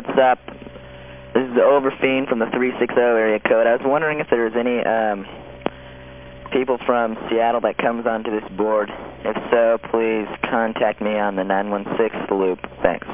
what's up? This is the Overfiend from the 360 area code. I was wondering if there was any、um, people from Seattle that comes onto this board. If so, please contact me on the 916 loop. Thanks.